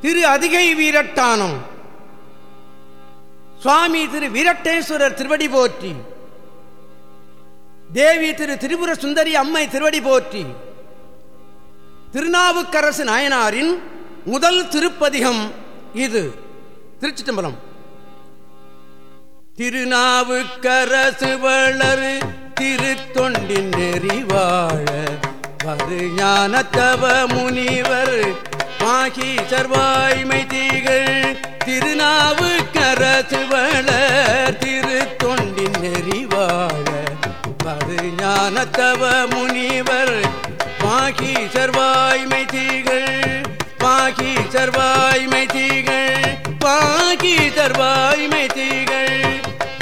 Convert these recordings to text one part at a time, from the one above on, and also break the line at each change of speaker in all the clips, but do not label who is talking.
திரு அதிகை வீரட்டானம். சுவாமி திரு வீரட்டேஸ்வரர் திருவடி போற்றி. தேவி திரு திரிபுர சுந்தரி அம்மை திருவடி போற்றி. திருநாவுக்கரசு நாயனாரின் முதல் திருப்பதிகம் இது. திருச்சிட்டம்பலம். திருநாவுக்கரசு வளரு திருத்தொண்டின் நெறிவாழ. வரு ஞானத்தவ முனிவர் மாகி சர்வாய்மை தீகள் திருநாவு கரசு வளர் திருத்தொண்டின் நெறிவாழ பருஞானத்தவ முனிவர் பாகி சர்வாய்மை தீகள் பாகி சர்வாய்மை தீகள் பாகி சர்வாய்மை தீகள்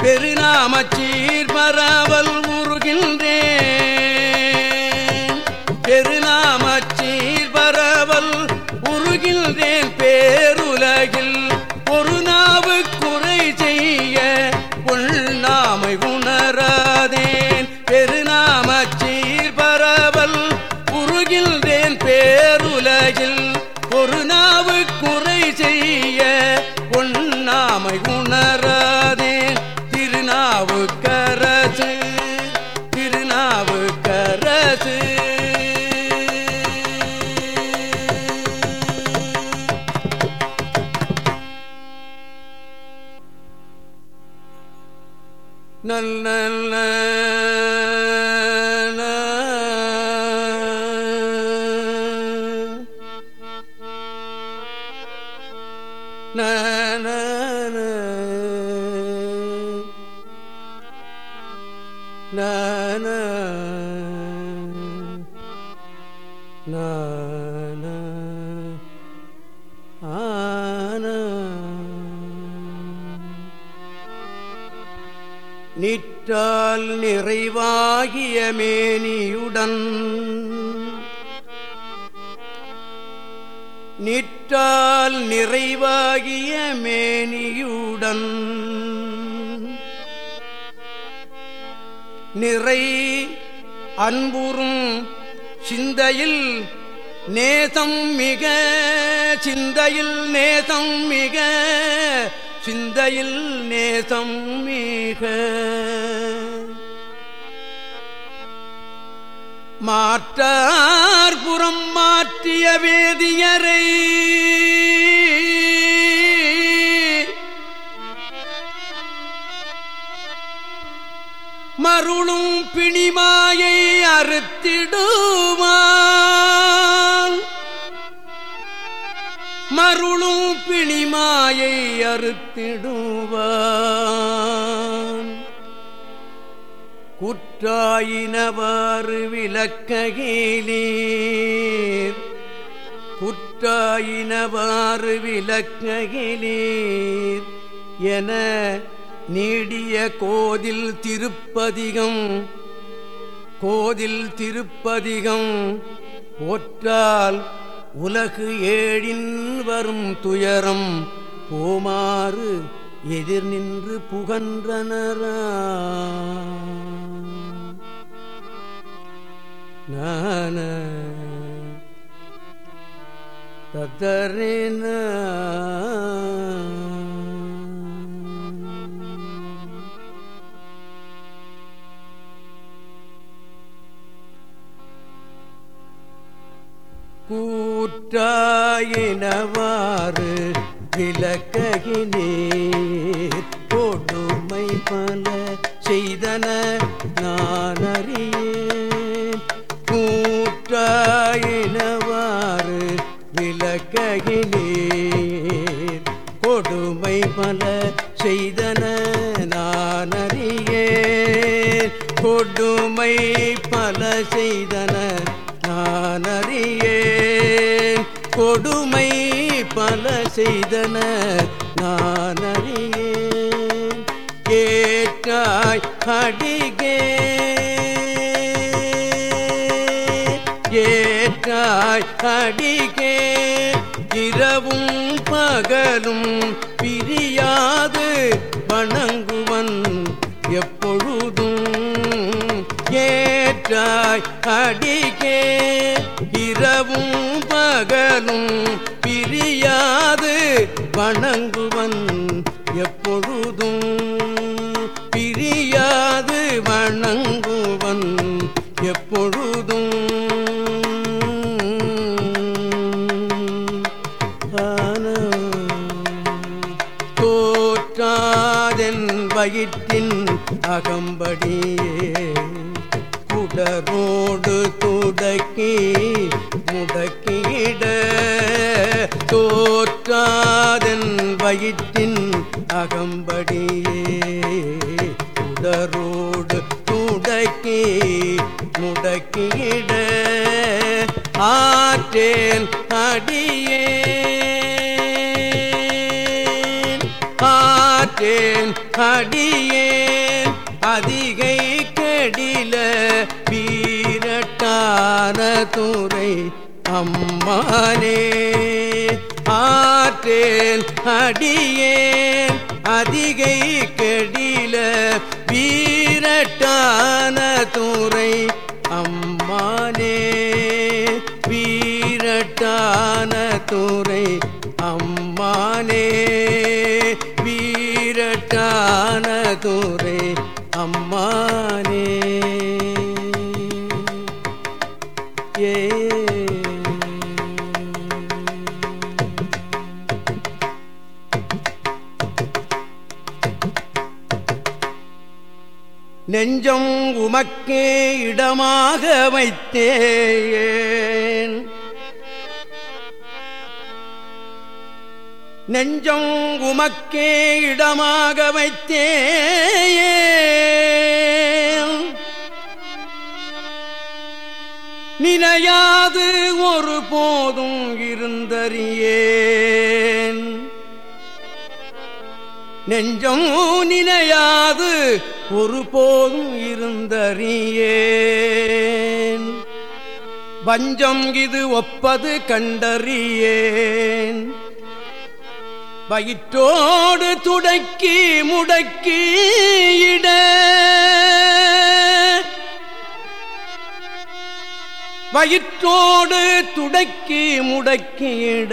பெருநாமச்சீர் பரவல் உருகின்றேன். நிற்றால் நிறைவாகிய மேனியுடன் நிற்றால் நிறைவாகிய மேனியுடன் நிறை அன்புறும் சிந்தையில் நேசம் மிக சிந்தையில் நேசம் மிக சிந்தையில் நேசம் மிக. மாற்றார்புறம் மாற்றிய வேதியரை மருளும் பிணிமாயை அறுத்திடுவான் மருளும் பிணிமாயை அறுத்திடுவான். குற்றாயினவாறு விளக்ககிலீர் குற்றாயினவாறு விளக்ககிலீர் என நீடிய கோதில் திருப்பதிகம் கோதில் திருப்பதிகம் போற்றால் உலகு ஏழின் வரும் துயரம் போமாறு எதிர் நின்று புகன்றனரா. நான தத்தரின. கூற்றாயினவாறு விளக்ககினீர் கொடுமை பல செய்தன நான் அறியேன் கூற்றாயினவாறு விளக்ககினீர் கொடுமை பல செய்தன நான் அறியேன் கொடுமை பல செய்தன கொடுமை பல செய்தன நான் அறியேன். கேட்டாய் அடிகே ஏற்றாய் அடிகே இரவும் பகலும் பிரியாது வணங்குவன் எப்பொழுதும். ஏற்றாய் அடிகே இரவும் பகலும் பிரியாது வணங்குவன் எப்பொழுதும். பிரியாது வணங்குவன் எப்பொழுதும். தோற்றாதென் வயிற்றின் அகம்படியே குடரோடு துடக்கி வயிற்றின் அகம்படியே உடரோடு துடக்கி முடக்கிட ஆற்றேன் அடியே ஆற்றேன் அடியேன். அதிகை கடில வீரட்டான துறை அம்மானே ஆற்றேன் அடியேன் அதிகை கடில வீரட்டான துறை அம்மானே வீரட்டான துறை அம்மானே வீரட்டான துறை அம்மானே. நெஞ்சம் உமக்கே இடமாக வைத்தேன். நெஞ்சம் உமக்கே இடமாக வைத்தேன். நினையாது ஒரு போதும் இருந்தறியேன். நெஞ்சம் நினையாது ஒரு போதும் இருந்தறியேன். வஞ்சம் இது ஒப்பது கண்டறியேன். வயிற்றோடு துடக்கி முடக்கி இட. வயிற்றோடு துடக்கி முடக்கியிட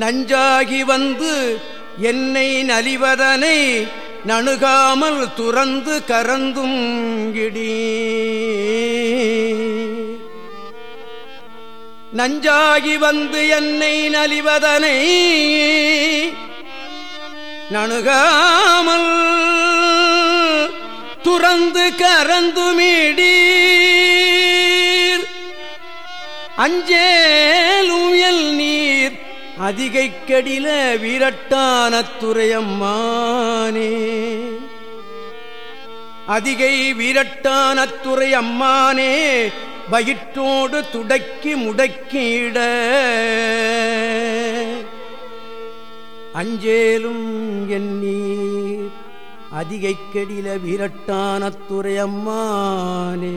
நஞ்சாகி வந்து என்னை நலிவதனை நணுகாமல் துறந்து கரந்தும் இடி. நஞ்சாகி வந்து என்னை நலிவதனை நணுகாமல் துறந்து கரந்துமிடீர் அஞ்சே அதிகை வீரட்டானத்துறையம்மானே அதிகை வீரட்டானத்துறை அம்மானே வயிற்றோடு துடக்கி முடக்கிட. அஞ்சேலும் எண்ணீர் அதிகை கெடில வீரட்டான அம்மானே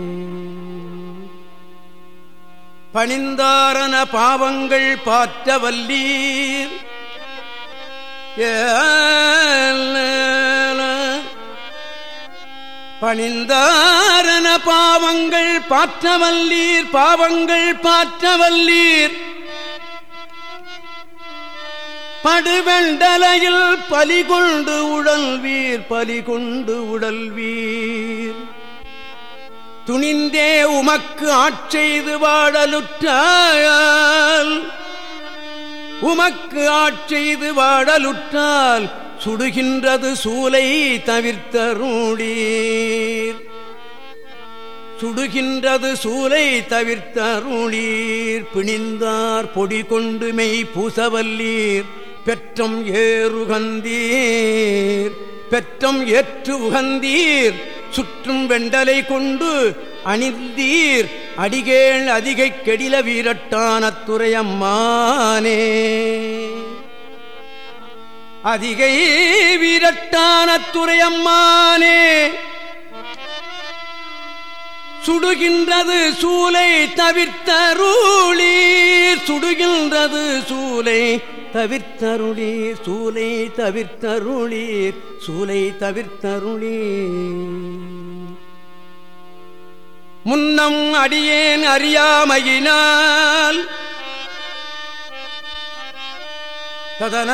பணிந்தாரன பாவங்கள் பாற்ற வல்லீர் பணிந்தாரன பாவங்கள் பாற்றவல்லீர் பாவங்கள் பாற்றவல்லீர் படுவெண்டலையில் பலிகொண்டு உடல்வீர் பலிகொண்டு உடல்வீர். துணிந்தே உமக்கு ஆட்செய்து வாடலுற்றால் உமக்கு ஆட்செய்து வாடலுற்றால் சுடுகின்றது சூலை தவிர்த்தருளீர். சுடுகின்றது சூலை தவிர்த்தருளீர். பிணிந்தார் பொடி கொண்டு மெய் பூசவல்லீர். பெற்றம் ஏறுகந்தீர் பெற்றம் ஏற்று உகந்தீர். சுற்றும் வெண்டலை கொண்டு அணிந்தீர். அடிகேள் அதிகை கெடில வீரட்டான துறையம்மானே அதிகை வீரட்டான துறையம்மானே சுடுகின்றது சூலை தவிர்த்தருளீர் சுடுகின்றது சூலை தவிர்த்தருளீர் சூலை தவிர்த்தருளீர் சூலை தவிர்த்தருளீர். முன்னம் அடியேன் அறியாமையினால் ததன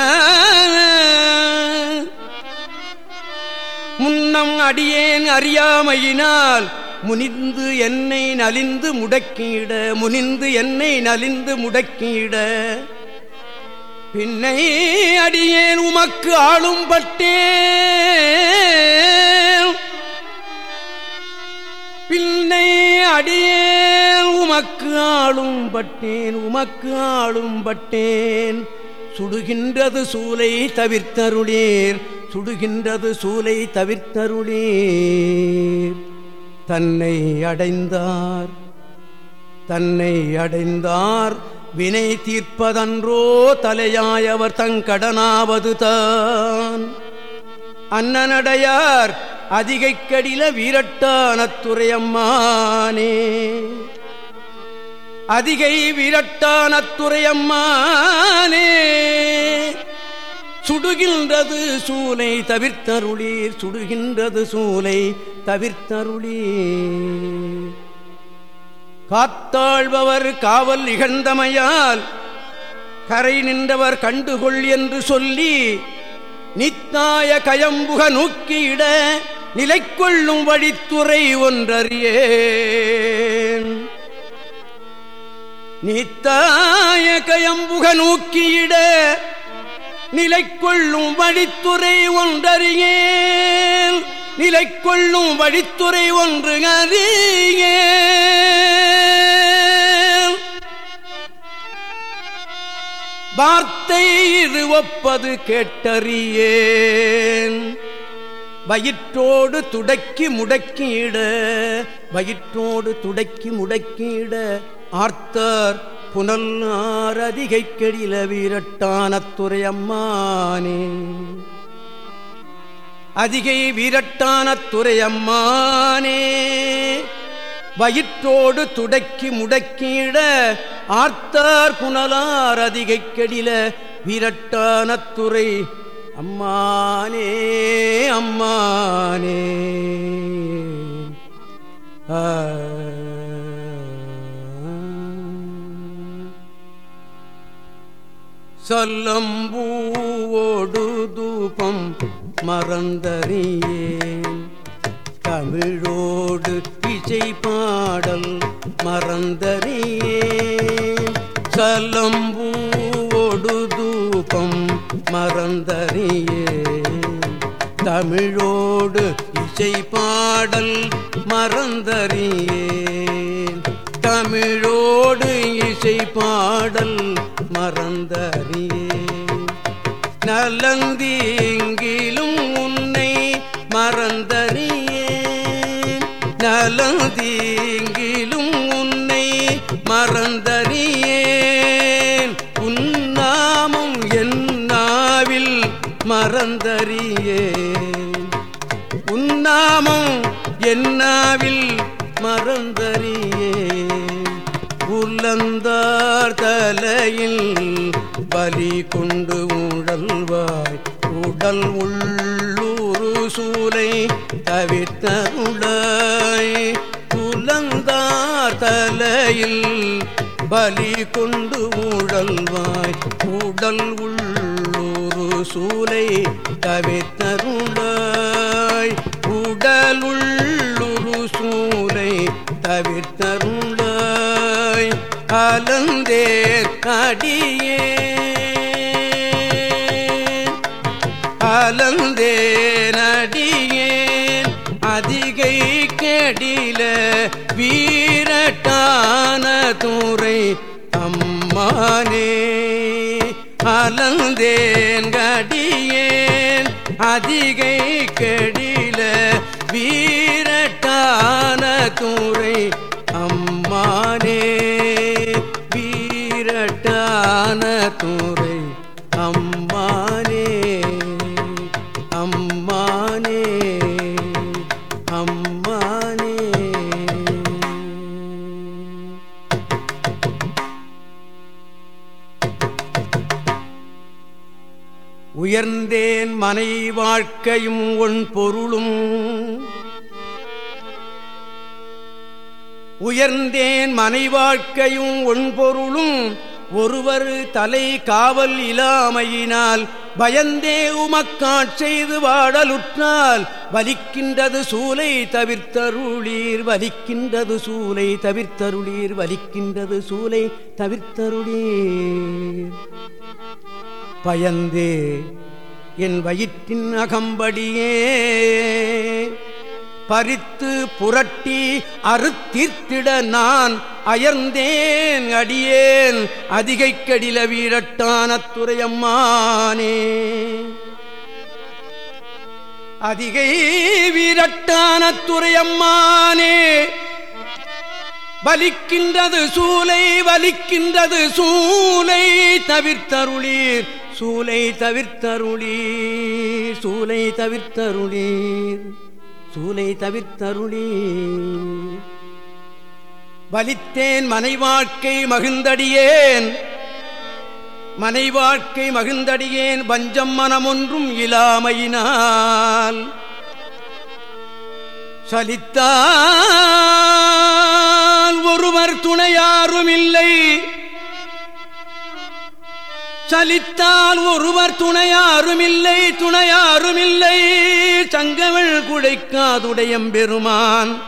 முன்னம் அடியேன் அறியாமையினால் முனிந்து என்னை நலிந்து முடக்கியிட முனிந்து என்னை நலிந்து முடக்கியிட பின்னை அடியேன் உமக்கு ஆளும் பட்டே பின்னை அடியேன் உமக்கு ஆளும் பட்டேன் உமக்கு ஆளும் பட்டேன். சுடுகின்றது சூலை தவிர்த்தருளீர் சுடுகின்றது சூலை தவிர்த்தருளீர். தன்னை அடைந்தார் தன்னை அடைந்தார் வினை தீர்ப்பதன்றோ தலையாயவர் தங்கடனாவது தான். அன்னனடையார் அதிகைக்கடில வீரட்டானத்துறையம்மானே வீரட்டான துறையம்மானே அதிகை வீரட்டான துறையம்மானே சுடுகின்றது சூலை தவிர்த்தருளீர் சுடுகின்றது சூலை தவிர்த்தருளீர். காத்தாழ்பவர் காவல் இகழ்ந்தமையால் கரை நின்றவர் கண்டுகொள் என்று சொல்லி நித்தாய கயம்புக நோக்கியிட நிலை கொள்ளும் வழித்துறை ஒன்றறியேன். நித்தாய கயம்புக நோக்கியிட நிலை கொள்ளும் வழித்துறை ஒன்றறியேன். நிலை கொள்ளும் வழித்துறை ஒன்று அறிய வார்த்தை இது ஒப்பது கேட்டறியேன். வயிற்றோடு துடக்கி முடக்கியிட வயிற்றோடு துடக்கி முடக்கியிட ஆர்த்தர் புனல் ஆரதிகை கெடில வீரட்டான துறையம்மானே அதிகை வீரட்டான துறையம்மானே வயிற்றோடு துடக்கி முடக்கிட ஆர்த்தார் புனலார் அதிகை கெடில வீரட்டான துறை அம்மானே அம்மானே. ஆ. சொல்லம்பூவோடு மறந்தறியேன். தமிழோடு இசை பாடல் மறந்தறியேன். சலம்பூவோடு தூபம் மறந்தறியேன். தமிழோடு இசை பாடல் மறந்தறியேன். தமிழோடு இசை பாடல் மறந்தறியே நலந்தீங்கிலும் நலந்தீங்கிலும் உன்னை மறந்தறியேன். உன்னாமும் என்னாவில் மறந்தறியேன். உன்னாமும் என்னாவில் மறந்தறியேன். உள்ளந்தார் தலையில் பலி கொண்டு உழல்வாய் உடல் உள்ள சூலை தவித்தருளாய் உள்ளந்தார் தலையில் பலி கொண்டு ஊழல்வாய் உடல் உள்ளூரு சூலை தவித்தருளாய் உடல் உள்ளுரு சூலை தவித்தருளாய் அலந்தே கடியே. அலந்தே வீரட்டான தூரை அம்மானே அலந்தேன் கடியேன் அதிகை கெடில வீரட்டான தூரை அம்மானே வீரட்டான தூரை உயர்ந்தேன் மனை வாழ்க்கையும் ஒன் பொருளும். உயர்ந்தேன் மனை வாழ்க்கையும் ஒன்பொருளும் ஒருவர் தலை காவல் இலாமையினால் பயந்தே உமக்காட்செய்து வாடலுற்றால் வலிக்கின்றது சூலை தவிர்த்தருளீர் வலிக்கின்றது சூலை தவிர்த்தருளீர் வலிக்கின்றது சூலை தவிர்த்தருளீர். பயந்தே என் வயிற்றின் அகம்படியே. பறித்து புரட்டி அறுத்தீர்த்திட நான் அயர்ந்தேன் அடியேன். அதிகைக்கடில கடில வீரட்டான துறையம்மானே அதிகை வீரட்டான துறையம்மானே வலிக்கின்றது சூலை வலிக்கின்றது சூலை தவிர்த்தருளீர். சூலை தவிர்த்தருளீர் சூலை தவிர்த்தருளீர் சூலை தவிர்த்தருளீர். வலித்தேன் மனைவாழ்க்கை மகிழ்ந்தடியேன் மனைவாழ்க்கை மகிழ்ந்தடியேன் வஞ்சம் மனமொன்றும் இலாமையினால் சலித்தால் ஒருவர் துணையாரும் இல்லை சலித்தால் ஒருவர் துணையாருமில்லை துணையாருமில்லை. சங்கவள் குழைக்காதுடையம் பெருமான்.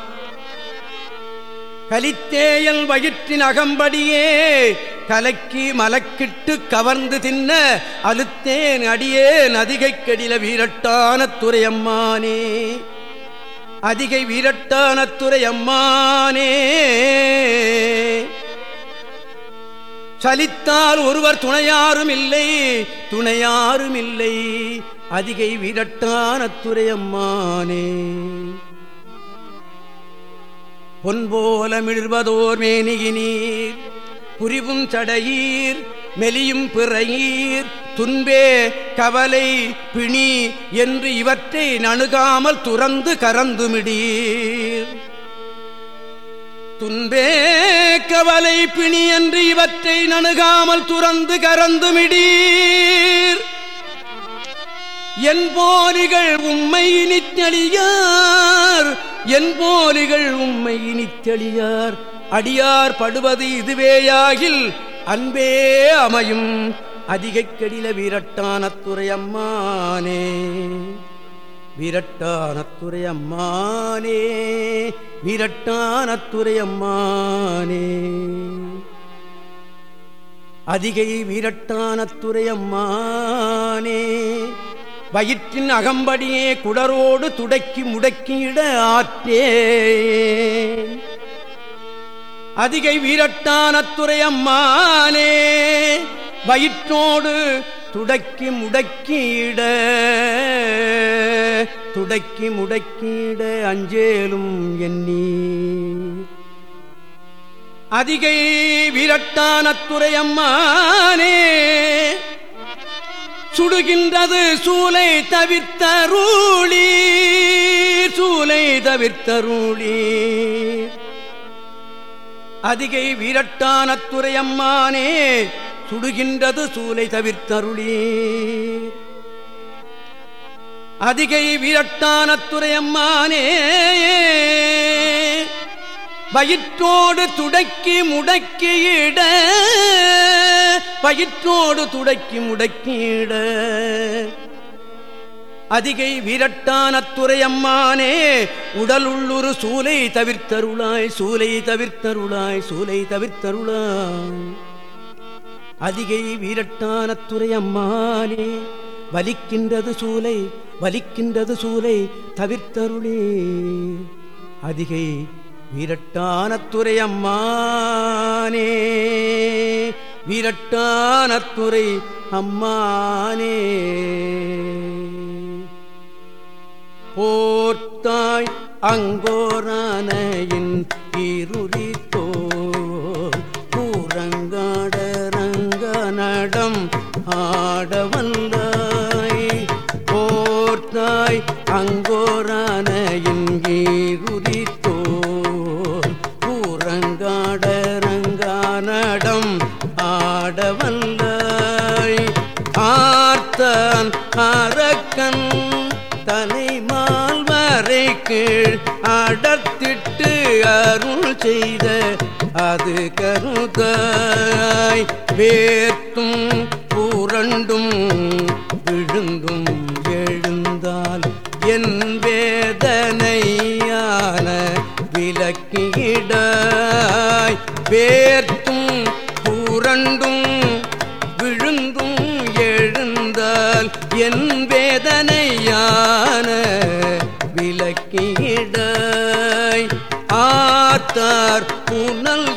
கலித்தேயல் வயிற்றின் அகம்படியே கலக்கி மலக்கிட்டு கவர்ந்து தின்ன அழுத்தேன் அடியே நதிகை கடில வீரட்டான துறையம்மானே. அதிகை வீரட்டான துறையம்மானே. சலித்தால் ஒருவர் துணையாரும் இல்லை துணையாரும் இல்லை. அதிகை விரட்டான துறையம்மானே பொன்போல மிழ்வதோர் மேனியினீர் புரிவும் சடையீர் மெலியும் பிறையீர் துன்பே கவலை பிணி என்று இவற்றை நணுகாமல் துறந்து கறந்துமிடீர். துன்பே கவலை பிணி என்று இவற்றை நணுகாமல் துறந்து கறந்துமிடீர் என் போலிகள் உம்மை இனித்தெளியார். என் போலிகள் உம்மை இனித்தெளியார். அடியார் படுவது இதுவேயாகில் அன்பே அமையும். அதிகை கடில வீரட்டான துறையம்மானே. வீரட்டானத்துறை அம்மானே விரட்டானத்துறையம்மானே அம்மானே அதிகை வீரட்டானத்துறையம்மானே வயிற்றின் அகம்படியே குடரோடு துடக்கி முடக்கியிட ஆற்றே. அதிகை வீரட்டானத்துறையம்மானே வயிற்றோடு துடக்கி முடக்கியிட துடக்கி முடக்கிட அஞ்சேலும் எண்ணி அதிகை விரட்டானத்துறையம்மானே சுடுகின்றது சூலை தவிர்த்தருளி சூலை தவிர்த்தருளி அதிகை வீரட்டானத்துறையம்மானே சுடுகின்றது சூலை தவிர்த்தருளி அதிகை வீரட்டானத்துறையம்மானே வயிற்றோடு துடக்கி முடக்கியிட வயிற்றோடு துடக்கி முடக்கியிட அதிகை வீரட்டானத்துறையம்மானே உடல் உள்ளுரு சூலை தவிர்த்தருளாய் சூலை தவிர்த்தருளாய் சூலை தவிர்த்தருளாய். அதிகை வீரட்டானத்துறையம்மானே வலிக்கின்றது சூலை வலிக்கின்றது சூலை தவிர்த்தருளே. அதிகை வீரட்டானத்துறை அம்மானே வீரட்டானத்துறை அம்மானே. போர்த்தாய் அங்கோரானையின் அங்கோரானையின் இருரித்தோ பூரங்காட ரங்கானடம் ஆடவல்லாய். ஆர்த்தான் அரக்கன் தலைமால் வரை கீழ் அடர்த்திட்டு அருள் செய்த அது கருதாய். வேர்த்தும் புரண்டும் விழுந்தும் விலக்கிடாய் வேர்த்தும் புரண்டும் விழுந்தும் எழுந்தால் என் வேதனையான விலக்கிடாய் ஆத்தார் புனல்